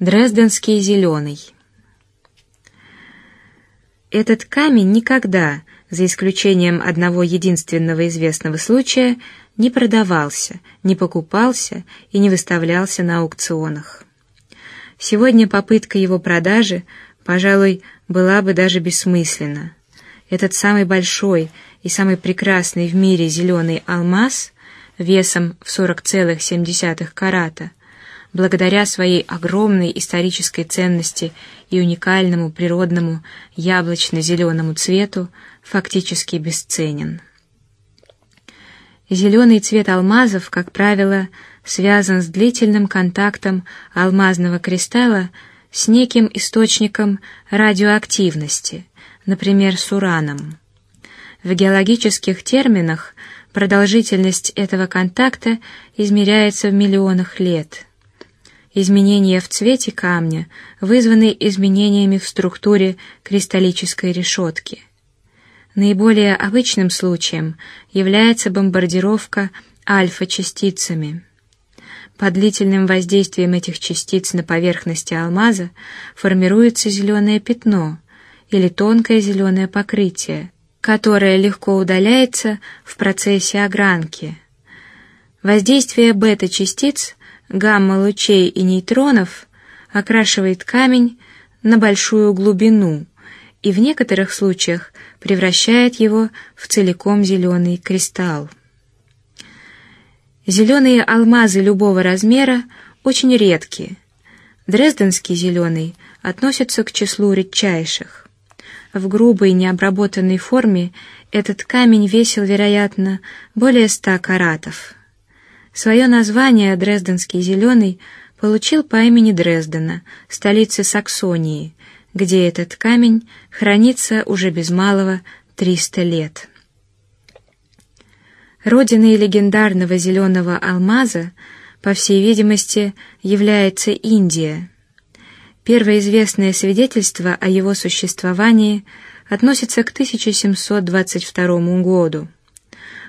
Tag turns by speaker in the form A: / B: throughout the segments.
A: Дрезденский зеленый. Этот камень никогда, за исключением одного единственного известного случая, не продавался, не покупался и не выставлялся на аукционах. Сегодня попытка его продажи, пожалуй, была бы даже бессмысленна. Этот самый большой и самый прекрасный в мире зеленый алмаз весом в 40,7 карата – благодаря своей огромной исторической ценности и уникальному природному яблочно-зеленому цвету, фактически бесценен. Зеленый цвет алмазов, как правило, связан с длительным контактом алмазного кристалла с неким источником радиоактивности, например, с ураном. В геологических терминах продолжительность этого контакта измеряется в миллионах лет. Изменения в цвете камня вызваны изменениями в структуре кристаллической решетки. Наиболее обычным случаем является бомбардировка альфа-частицами. Под длительным воздействием этих частиц на поверхности алмаза формируется зеленое пятно или тонкое зеленое покрытие, которое легко удаляется в процессе огранки. Воздействие бета-частиц гамма-лучей и нейтронов окрашивает камень на большую глубину и в некоторых случаях превращает его в целиком зеленый кристалл. Зеленые алмазы любого размера очень редкие. Дрезденский зеленый относится к числу редчайших. В грубой необработанной форме этот камень весил, вероятно, более ста каратов. Свое название Дрезденский зеленый получил по имени Дрездена, столицы Саксонии, где этот камень хранится уже без малого триста лет. Родиной легендарного зеленого алмаза, по всей видимости, является Индия. Первое известное свидетельство о его существовании относится к 1722 году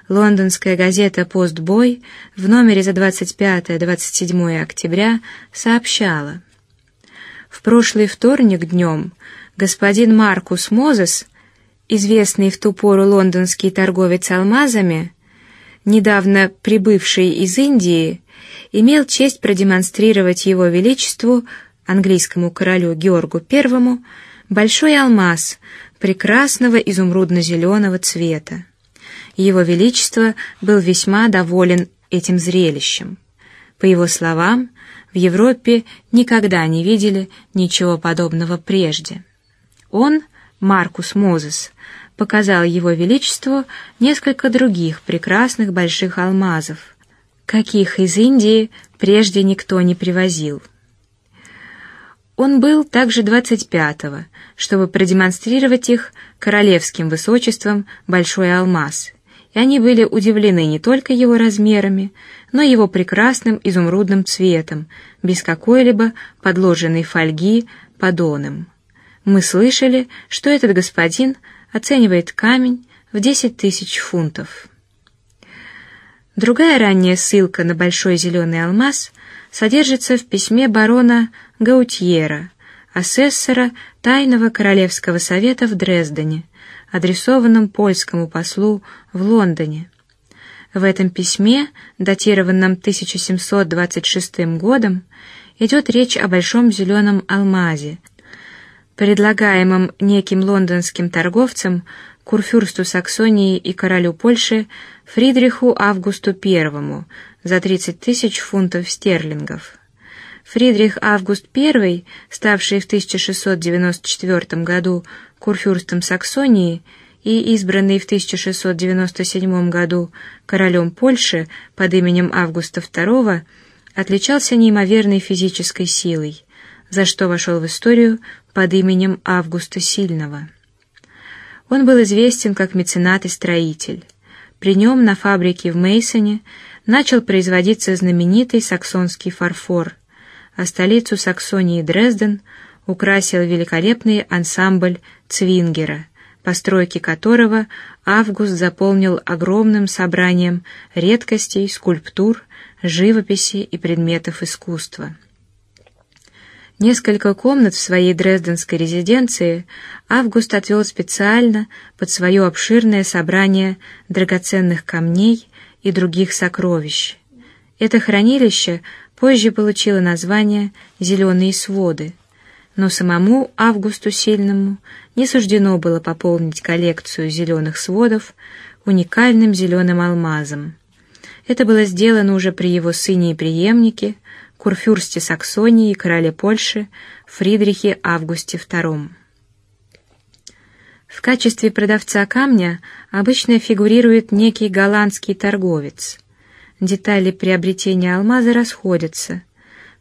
A: лондонская газета «Постбой» в номере за 25-27 октября сообщала: в прошлый вторник днем господин Маркус Мозес, известный в ту пору лондонский торговец алмазами, недавно прибывший из Индии, имел честь продемонстрировать его величеству английскому королю Георгу I большой алмаз прекрасного изумрудно-зеленого цвета. Его величество был весьма доволен этим зрелищем. По его словам, в Европе никогда не видели ничего подобного прежде. Он, Маркус Мозес, показал его величеству несколько других прекрасных больших алмазов, каких из Индии прежде никто не привозил. Он был также двадцать пятого, чтобы продемонстрировать их королевским высочеством большой алмаз и они были удивлены не только его размерами, но и его прекрасным изумрудным цветом, без какой-либо подложенной фольги подоном. Мы слышали, что этот господин оценивает камень в десять тысяч фунтов. Другая ранняя ссылка на большой зеленый алмаз содержится в письме барона Гаутьера, асессора тайного королевского совета в Дрездене, адресованном польскому послу в Лондоне. В этом письме, датированном 1726 годом, идет речь о большом зеленом алмазе, предлагаемом неким лондонским торговцем курфюрсту Саксонии и королю Польши Фридриху Августу I за 30 тысяч фунтов стерлингов. Фридрих Август I, ставший в 1694 году курфюрстом Саксонии и избранный в 1697 году королем Польши под именем Августа II, отличался неимоверной физической силой, за что вошел в историю под именем Августа Сильного. Он был известен как меценат и строитель. При нем на фабрике в Мейсоне начал производиться знаменитый саксонский фарфор, а столицу Саксонии Дрезден украсил великолепный ансамбль Цвингера, постройки которого Август заполнил огромным собранием редкостей, скульптур, живописи и предметов искусства. Несколько комнат в своей дрезденской резиденции Август отвел специально под свое обширное собрание драгоценных камней и других сокровищ. Это хранилище позже получило название «Зеленые своды», но самому Августу Сильному не суждено было пополнить коллекцию зеленых сводов уникальным зеленым алмазом. Это было сделано уже при его сыне и преемнике курфюрсте Саксонии и короле Польши Фридрихе Августе II. В качестве продавца камня обычно фигурирует некий голландский торговец. Детали приобретения алмаза расходятся.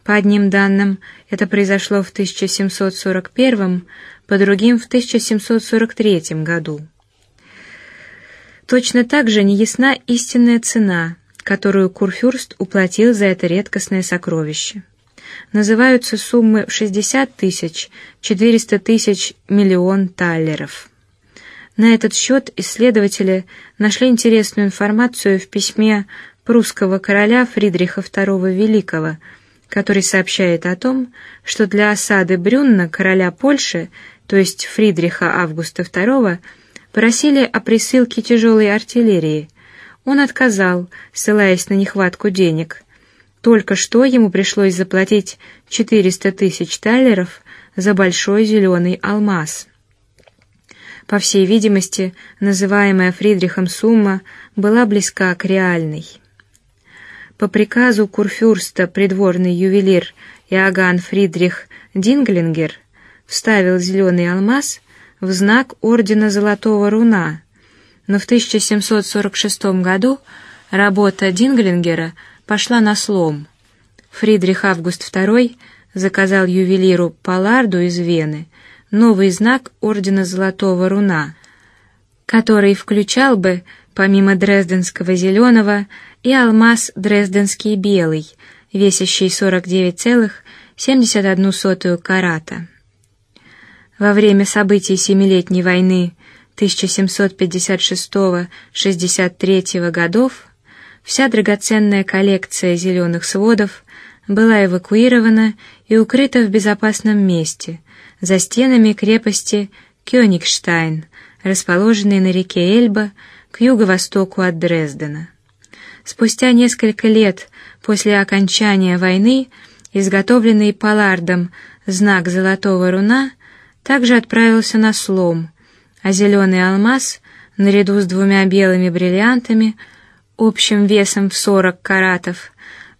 A: По одним данным, это произошло в 1741, по другим в 1743 году. Точно так же неясна истинная цена которую Курфюрст уплатил за это редкостное сокровище. Называются суммы в 60 тысяч, 400 тысяч, миллион таллеров. На этот счет исследователи нашли интересную информацию в письме прусского короля Фридриха II Великого, который сообщает о том, что для осады Брюнна короля Польши, то есть Фридриха Августа II, просили о присылке тяжелой артиллерии, он отказал, ссылаясь на нехватку денег. Только что ему пришлось заплатить 400 тысяч талеров за большой зеленый алмаз. По всей видимости, называемая Фридрихом сумма была близка к реальной. По приказу курфюрста придворный ювелир Иоганн Фридрих Динглингер вставил зеленый алмаз в знак ордена Золотого Руна но в 1746 году работа Динглингера пошла на слом. Фридрих Август II заказал ювелиру Паларду из Вены новый знак ордена Золотого Руна, который включал бы помимо дрезденского зеленого и алмаз дрезденский белый, весящий 49,71 карата. Во время событий Семилетней войны 1756-63 годов вся драгоценная коллекция зеленых сводов была эвакуирована и укрыта в безопасном месте за стенами крепости Кёнигштайн, расположенной на реке Эльба к юго-востоку от Дрездена. Спустя несколько лет после окончания войны изготовленный Палардом знак золотого руна также отправился на слом а зеленый алмаз, наряду с двумя белыми бриллиантами, общим весом в 40 каратов,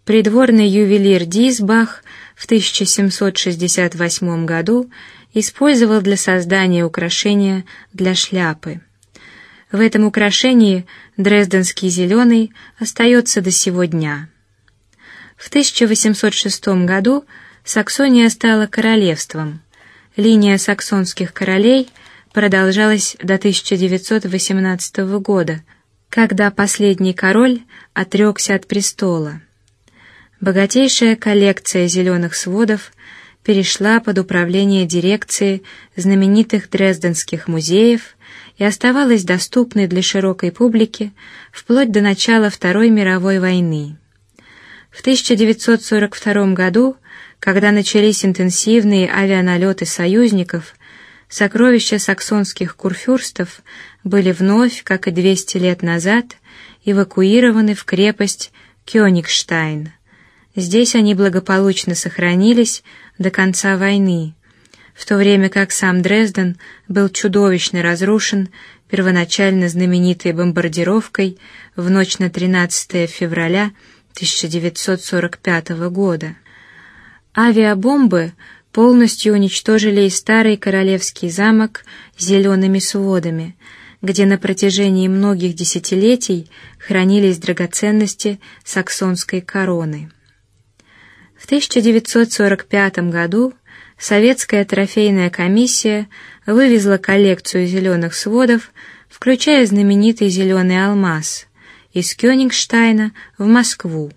A: придворный ювелир Дисбах в 1768 году использовал для создания украшения для шляпы. В этом украшении дрезденский зеленый остается до сего дня. В 1806 году Саксония стала королевством. Линия саксонских королей – продолжалась до 1918 года, когда последний король отрекся от престола. Богатейшая коллекция зеленых сводов перешла под управление дирекции знаменитых дрезденских музеев и оставалась доступной для широкой публики вплоть до начала Второй мировой войны. В 1942 году, когда начались интенсивные авианалеты союзников Сокровища саксонских курфюрстов были вновь, как и 200 лет назад, эвакуированы в крепость Кёнигштайн. Здесь они благополучно сохранились до конца войны, в то время как сам Дрезден был чудовищно разрушен первоначально знаменитой бомбардировкой в ночь на 13 февраля 1945 года. Авиабомбы полностью уничтожили и старый королевский замок с зелеными сводами, где на протяжении многих десятилетий хранились драгоценности саксонской короны. В 1945 году советская трофейная комиссия вывезла коллекцию зеленых сводов, включая знаменитый зеленый алмаз, из Кёнигштайна в Москву.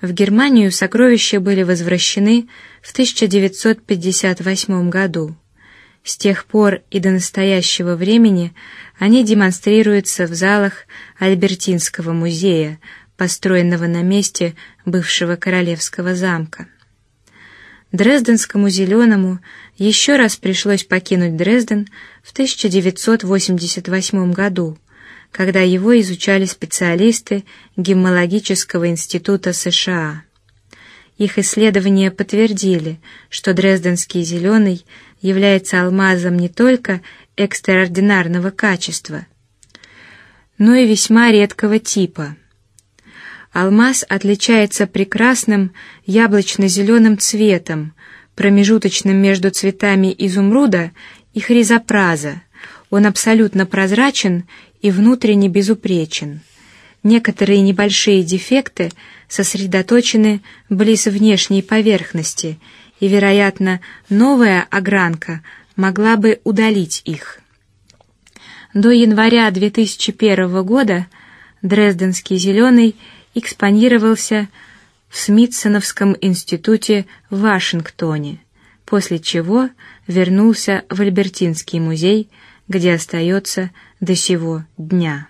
A: В Германию сокровища были возвращены в 1958 году. С тех пор и до настоящего времени они демонстрируются в залах Альбертинского музея, построенного на месте бывшего королевского замка. Дрезденскому зеленому еще раз пришлось покинуть Дрезден в 1988 году, когда его изучали специалисты Геммологического института США. Их исследования подтвердили, что Дрезденский зеленый является алмазом не только экстраординарного качества, но и весьма редкого типа. Алмаз отличается прекрасным яблочно-зеленым цветом, промежуточным между цветами изумруда и хризопраза. Он абсолютно прозрачен и внутренне безупречен. Некоторые небольшие дефекты сосредоточены близ внешней поверхности, и, вероятно, новая огранка могла бы удалить их. До января 2001 года Дрезденский зеленый экспонировался в Смитсоновском институте в Вашингтоне, после чего вернулся в Альбертинский музей, где остается до сего дня.